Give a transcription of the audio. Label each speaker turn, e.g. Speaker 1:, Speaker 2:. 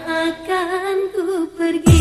Speaker 1: akan ku pergi.